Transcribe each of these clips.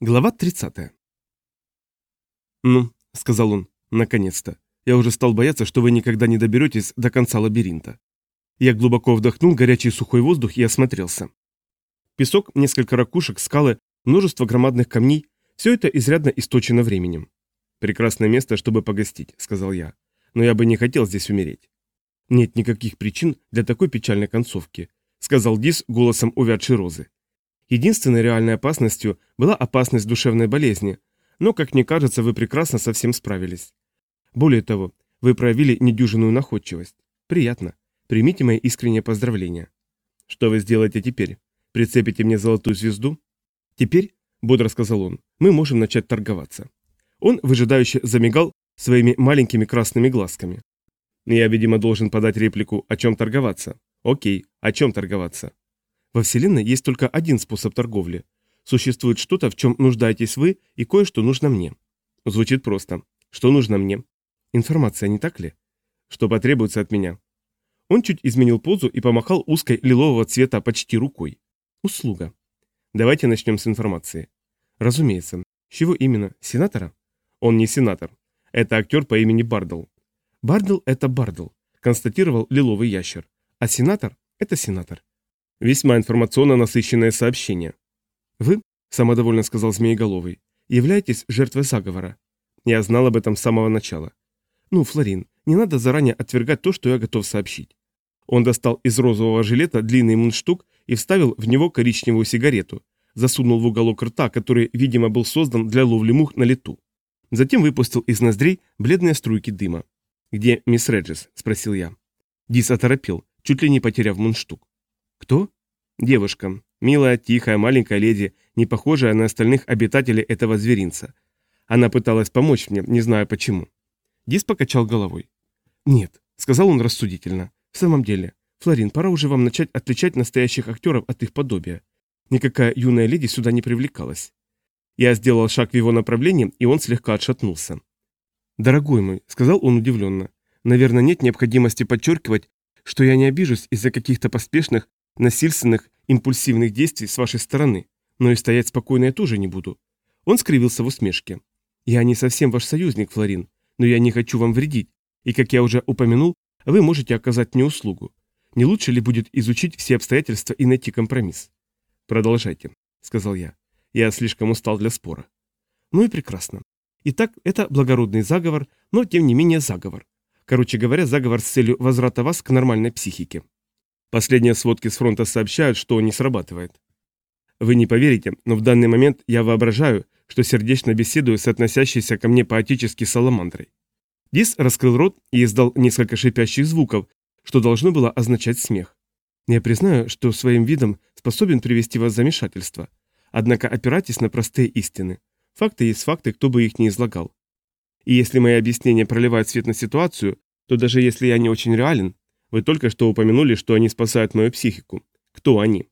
Глава 30. «Ну», — сказал он, — «наконец-то. Я уже стал бояться, что вы никогда не доберетесь до конца лабиринта». Я глубоко вдохнул горячий сухой воздух и осмотрелся. Песок, несколько ракушек, скалы, множество громадных камней — все это изрядно источено временем. «Прекрасное место, чтобы погостить», — сказал я. «Но я бы не хотел здесь умереть». «Нет никаких причин для такой печальной концовки», — сказал Дис голосом увядшей розы. Единственной реальной опасностью была опасность душевной болезни, но, как мне кажется, вы прекрасно со всем справились. Более того, вы проявили недюжинную находчивость. Приятно. Примите мои искренние поздравления. Что вы сделаете теперь? Прицепите мне золотую звезду? Теперь, бодро сказал он, мы можем начать торговаться. Он выжидающе замигал своими маленькими красными глазками. Я, видимо, должен подать реплику «О чем торговаться?» Окей, о чем торговаться? Во Вселенной есть только один способ торговли. Существует что-то, в чем нуждаетесь вы, и кое-что нужно мне. Звучит просто. Что нужно мне? Информация, не так ли? Что потребуется от меня? Он чуть изменил позу и помахал узкой лилового цвета почти рукой. Услуга. Давайте начнем с информации. Разумеется. С чего именно? Сенатора? Он не сенатор. Это актер по имени Бардл. Бардл – это Бардл, констатировал лиловый ящер. А сенатор – это сенатор. Весьма информационно насыщенное сообщение. Вы, самодовольно сказал Змееголовый, являетесь жертвой заговора. Я знал об этом с самого начала. Ну, Флорин, не надо заранее отвергать то, что я готов сообщить. Он достал из розового жилета длинный мундштук и вставил в него коричневую сигарету, засунул в уголок рта, который, видимо, был создан для ловли мух на лету. Затем выпустил из ноздрей бледные струйки дыма. «Где мисс Реджис?» – спросил я. Дис оторопел, чуть ли не потеряв мундштук. Кто? Девушка. Милая, тихая, маленькая леди, не похожая на остальных обитателей этого зверинца. Она пыталась помочь мне, не знаю почему. Дис покачал головой. «Нет», — сказал он рассудительно. «В самом деле, Флорин, пора уже вам начать отличать настоящих актеров от их подобия. Никакая юная леди сюда не привлекалась». Я сделал шаг в его направлении, и он слегка отшатнулся. «Дорогой мой», — сказал он удивленно, — «наверное, нет необходимости подчеркивать, что я не обижусь из-за каких-то поспешных насильственных, импульсивных действий с вашей стороны, но и стоять спокойно я тоже не буду. Он скривился в усмешке. Я не совсем ваш союзник, Флорин, но я не хочу вам вредить, и, как я уже упомянул, вы можете оказать мне услугу. Не лучше ли будет изучить все обстоятельства и найти компромисс? Продолжайте, сказал я. Я слишком устал для спора. Ну и прекрасно. Итак, это благородный заговор, но тем не менее заговор. Короче говоря, заговор с целью возврата вас к нормальной психике. Последние сводки с фронта сообщают, что не срабатывает. Вы не поверите, но в данный момент я воображаю, что сердечно беседую с относящейся ко мне поэтически саламандрой. Дис раскрыл рот и издал несколько шипящих звуков, что должно было означать смех. Я признаю, что своим видом способен привести вас в замешательство. Однако опирайтесь на простые истины. Факты есть факты, кто бы их ни излагал. И если мои объяснения проливают свет на ситуацию, то даже если я не очень реален, вы только что упомянули, что они спасают мою психику. Кто они?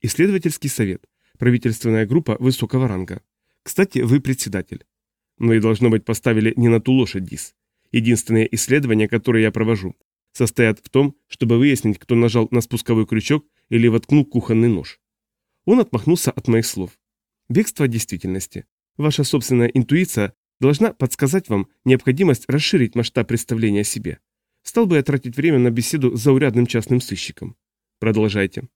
Исследовательский совет. Правительственная группа высокого ранга. Кстати, вы председатель. Но и должно быть поставили не на ту лошадь, Дис. Единственные исследования, которые я провожу, состоят в том, чтобы выяснить, кто нажал на спусковой крючок или воткнул кухонный нож. Он отмахнулся от моих слов. Бегство от действительности. Ваша собственная интуиция должна подсказать вам необходимость расширить масштаб представления о себе. Стал бы я тратить время на беседу с заурядным частным сыщиком. Продолжайте.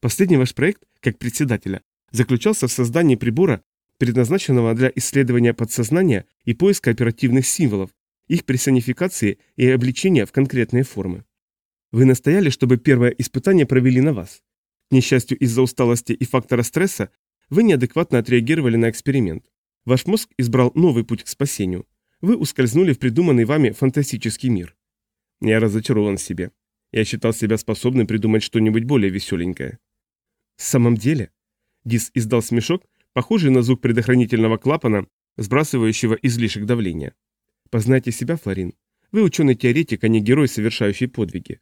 Последний ваш проект, как председателя, заключался в создании прибора, предназначенного для исследования подсознания и поиска оперативных символов, их персонификации и обличения в конкретные формы. Вы настояли, чтобы первое испытание провели на вас. К несчастью, из-за усталости и фактора стресса вы неадекватно отреагировали на эксперимент. Ваш мозг избрал новый путь к спасению. Вы ускользнули в придуманный вами фантастический мир. Я разочарован в себе. Я считал себя способным придумать что-нибудь более веселенькое. В самом деле? Дис издал смешок, похожий на звук предохранительного клапана, сбрасывающего излишек давления. Познайте себя, Флорин. Вы ученый-теоретик, а не герой, совершающий подвиги.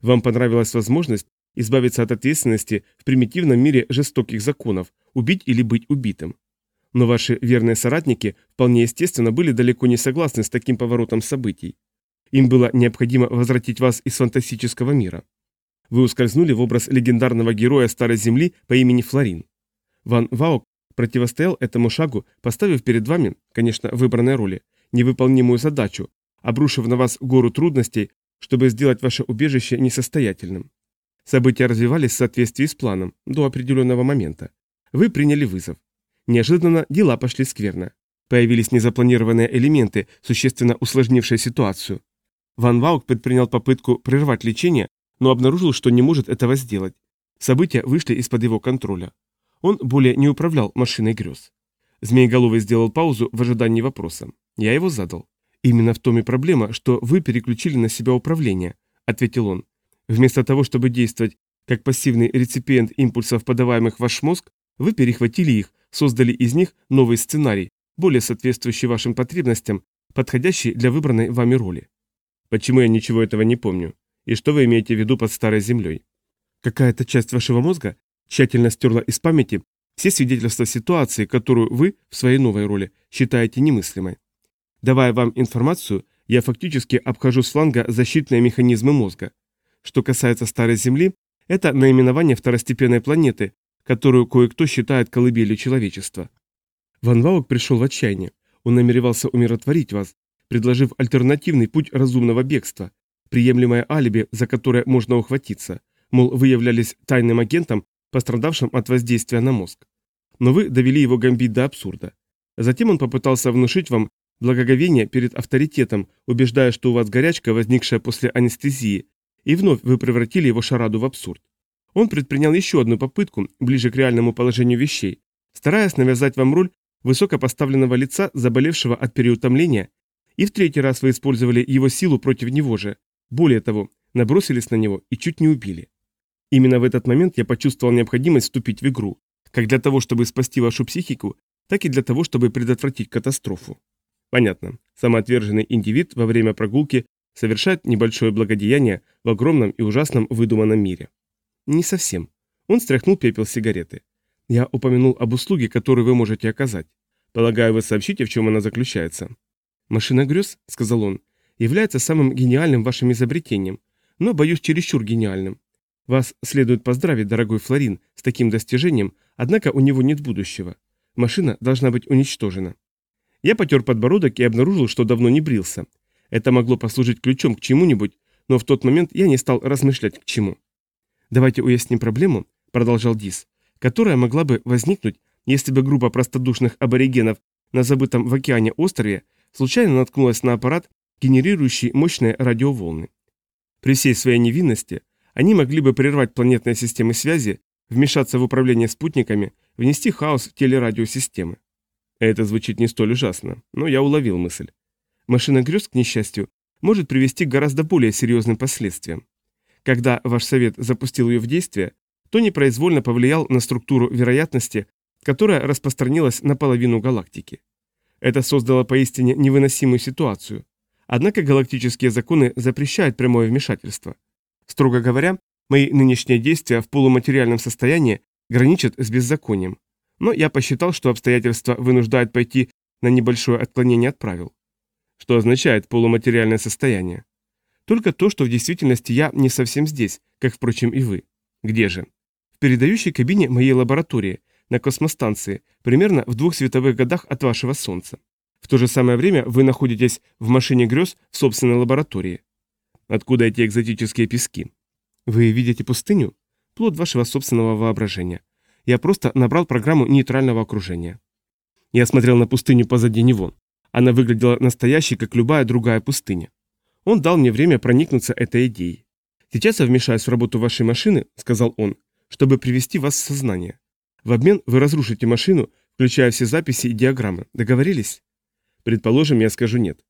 Вам понравилась возможность избавиться от ответственности в примитивном мире жестоких законов, убить или быть убитым. Но ваши верные соратники вполне естественно были далеко не согласны с таким поворотом событий. Им было необходимо возвратить вас из фантастического мира. Вы ускользнули в образ легендарного героя Старой Земли по имени Флорин. Ван Ваук противостоял этому шагу, поставив перед вами, конечно, выбранной роли, невыполнимую задачу, обрушив на вас гору трудностей, чтобы сделать ваше убежище несостоятельным. События развивались в соответствии с планом до определенного момента. Вы приняли вызов. Неожиданно дела пошли скверно. Появились незапланированные элементы, существенно усложнившие ситуацию. Ван Ваук предпринял попытку прервать лечение, но обнаружил, что не может этого сделать. События вышли из-под его контроля. Он более не управлял машиной грез. Змееголовый сделал паузу в ожидании вопроса. Я его задал. «Именно в том и проблема, что вы переключили на себя управление», — ответил он. «Вместо того, чтобы действовать как пассивный реципиент импульсов, подаваемых в ваш мозг, вы перехватили их, создали из них новый сценарий, более соответствующий вашим потребностям, подходящий для выбранной вами роли. Почему я ничего этого не помню? И что вы имеете в виду под старой землей? Какая-то часть вашего мозга тщательно стерла из памяти все свидетельства ситуации, которую вы в своей новой роли считаете немыслимой. Давая вам информацию, я фактически обхожу с фланга защитные механизмы мозга. Что касается Старой Земли, это наименование второстепенной планеты, которую кое-кто считает колыбелью человечества. Ван Ваук пришел в отчаяние. Он намеревался умиротворить вас, предложив альтернативный путь разумного бегства, приемлемое алиби, за которое можно ухватиться, мол, вы являлись тайным агентом, пострадавшим от воздействия на мозг. Но вы довели его гамбит до абсурда. Затем он попытался внушить вам благоговение перед авторитетом, убеждая, что у вас горячка, возникшая после анестезии, и вновь вы превратили его шараду в абсурд. Он предпринял еще одну попытку, ближе к реальному положению вещей, стараясь навязать вам роль высокопоставленного лица, заболевшего от переутомления, и в третий раз вы использовали его силу против него же. Более того, набросились на него и чуть не убили. Именно в этот момент я почувствовал необходимость вступить в игру, как для того, чтобы спасти вашу психику, так и для того, чтобы предотвратить катастрофу. Понятно. Самоотверженный индивид во время прогулки совершает небольшое благодеяние в огромном и ужасном выдуманном мире. Не совсем. Он стряхнул пепел сигареты. Я упомянул об услуге, которую вы можете оказать. Полагаю, вы сообщите, в чем она заключается. Машина грез, сказал он, является самым гениальным вашим изобретением, но, боюсь, чересчур гениальным. Вас следует поздравить, дорогой Флорин, с таким достижением, однако у него нет будущего. Машина должна быть уничтожена. Я потер подбородок и обнаружил, что давно не брился. Это могло послужить ключом к чему-нибудь, но в тот момент я не стал размышлять к чему. «Давайте уясним проблему», — продолжал Дис, «которая могла бы возникнуть, если бы группа простодушных аборигенов на забытом в океане острове случайно наткнулась на аппарат, генерирующий мощные радиоволны. При всей своей невинности они могли бы прервать планетные системы связи, вмешаться в управление спутниками, внести хаос в телерадиосистемы. Это звучит не столь ужасно, но я уловил мысль. Машина грез, к несчастью, может привести к гораздо более серьезным последствиям. Когда ваш совет запустил ее в действие, то непроизвольно повлиял на структуру вероятности, которая распространилась на половину галактики. Это создало поистине невыносимую ситуацию. Однако галактические законы запрещают прямое вмешательство. Строго говоря, мои нынешние действия в полуматериальном состоянии граничат с беззаконием. Но я посчитал, что обстоятельства вынуждают пойти на небольшое отклонение от правил. Что означает полуматериальное состояние? Только то, что в действительности я не совсем здесь, как, впрочем, и вы. Где же? В передающей кабине моей лаборатории, на космостанции, примерно в двух световых годах от вашего Солнца. В то же самое время вы находитесь в машине грез в собственной лаборатории. Откуда эти экзотические пески? Вы видите пустыню? Плод вашего собственного воображения. Я просто набрал программу нейтрального окружения. Я смотрел на пустыню позади него. Она выглядела настоящей, как любая другая пустыня. Он дал мне время проникнуться этой идеей. «Сейчас я вмешаюсь в работу вашей машины», — сказал он, — «чтобы привести вас в сознание. В обмен вы разрушите машину, включая все записи и диаграммы. Договорились?» Предположим, я скажу «нет».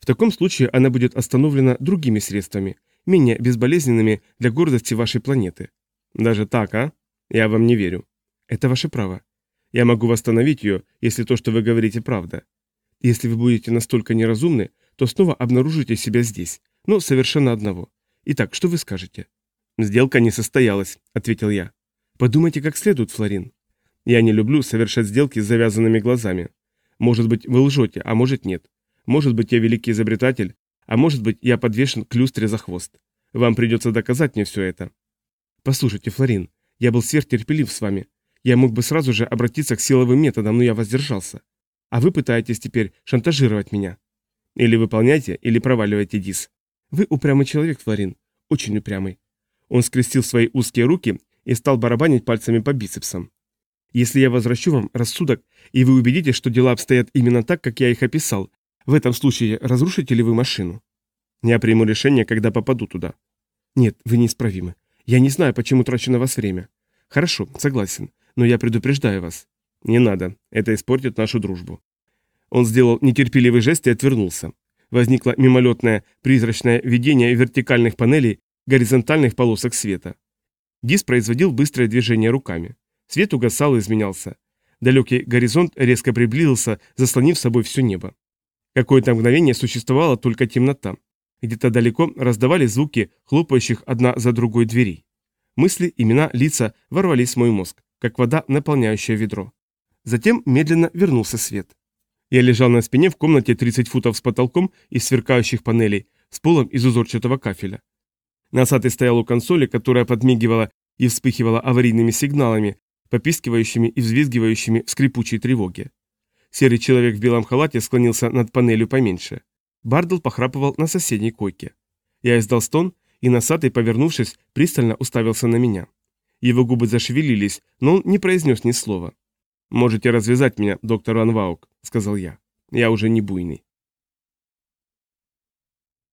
В таком случае она будет остановлена другими средствами, менее безболезненными для гордости вашей планеты. Даже так, а? Я вам не верю. Это ваше право. Я могу восстановить ее, если то, что вы говорите, правда. Если вы будете настолько неразумны, то снова обнаружите себя здесь, но совершенно одного. Итак, что вы скажете? Сделка не состоялась, ответил я. Подумайте как следует, Флорин. Я не люблю совершать сделки с завязанными глазами. Может быть, вы лжете, а может нет. Может быть, я великий изобретатель, а может быть, я подвешен к люстре за хвост. Вам придется доказать мне все это. Послушайте, Флорин, я был сверхтерпелив с вами. Я мог бы сразу же обратиться к силовым методам, но я воздержался. А вы пытаетесь теперь шантажировать меня. Или выполняйте, или проваливайте, Дис. Вы упрямый человек, Флорин. Очень упрямый. Он скрестил свои узкие руки и стал барабанить пальцами по бицепсам. Если я возвращу вам рассудок, и вы убедитесь, что дела обстоят именно так, как я их описал, в этом случае разрушите ли вы машину? Я приму решение, когда попаду туда. Нет, вы неисправимы. Я не знаю, почему трачу на вас время. Хорошо, согласен, но я предупреждаю вас. Не надо, это испортит нашу дружбу. Он сделал нетерпеливый жест и отвернулся. Возникло мимолетное призрачное видение вертикальных панелей, горизонтальных полосок света. Дис производил быстрое движение руками. Свет угасал и изменялся. Далекий горизонт резко приблизился, заслонив собой все небо. Какое-то мгновение существовала только темнота. Где-то далеко раздавались звуки хлопающих одна за другой дверей. Мысли, имена, лица ворвались в мой мозг, как вода, наполняющая ведро. Затем медленно вернулся свет. Я лежал на спине в комнате 30 футов с потолком из сверкающих панелей, с полом из узорчатого кафеля. Носатый стоял у консоли, которая подмигивала и вспыхивала аварийными сигналами, попискивающими и взвизгивающими в скрипучей тревоге. Серый человек в белом халате склонился над панелью поменьше. Бардл похрапывал на соседней койке. Я издал стон, и носатый, повернувшись, пристально уставился на меня. Его губы зашевелились, но он не произнес ни слова. «Можете развязать меня, доктор Ван Ваук», — сказал я. «Я уже не буйный».